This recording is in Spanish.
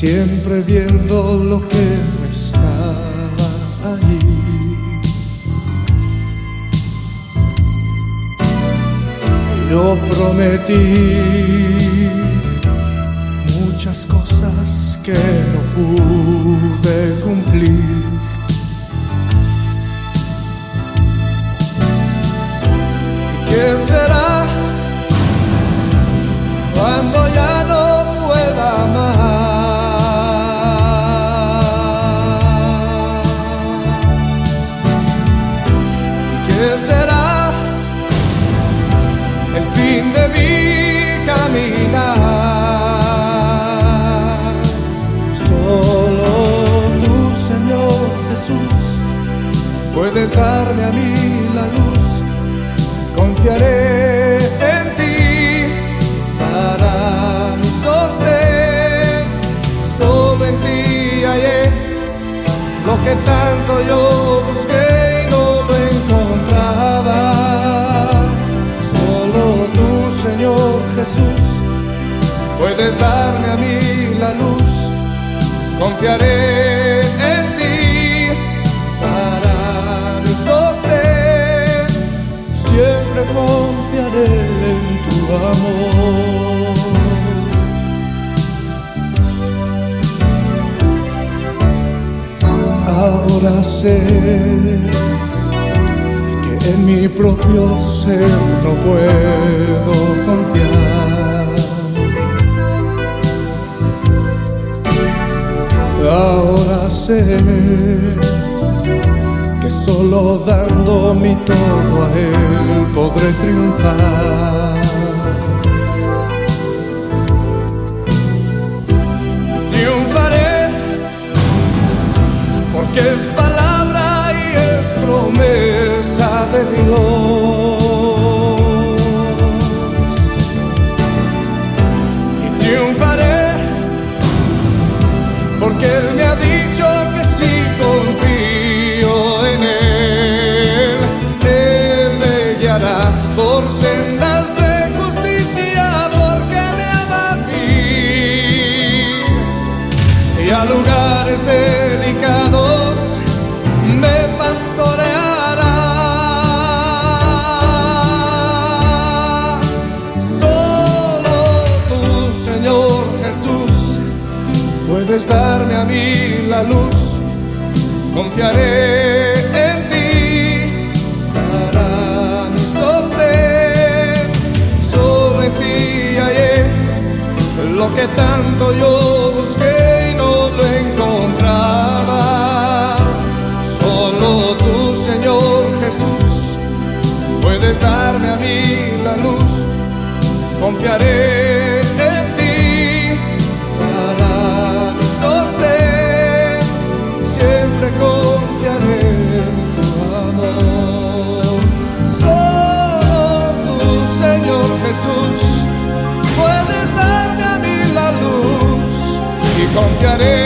siempre viendo lo que no estaba allí. Yo prometí muchas cosas que no pude cumplir. ¿Y qué será el fin de mi caminar? Solo tú, Señor Jesús, puedes darme a mí la luz. Confiaré puedes darme a mí la luz. Confiaré en ti para mi sostén. Siempre confiaré en tu amor. Ahora sé que en mi propio ser no puedo que solo dando mi todo a Él podré triunfar. Triunfaré porque es palabra y es promesa de Dios. Pastoreará. Solo tú, Señor Jesús, puedes darme a mí la luz. Confiaré Jesús, puedes darme a mí la luz. Confiaré en ti para mi sostén. Siempre confiaré en tu amor. Solo tú, Señor Jesús, puedes darme a mí la luz y confiaré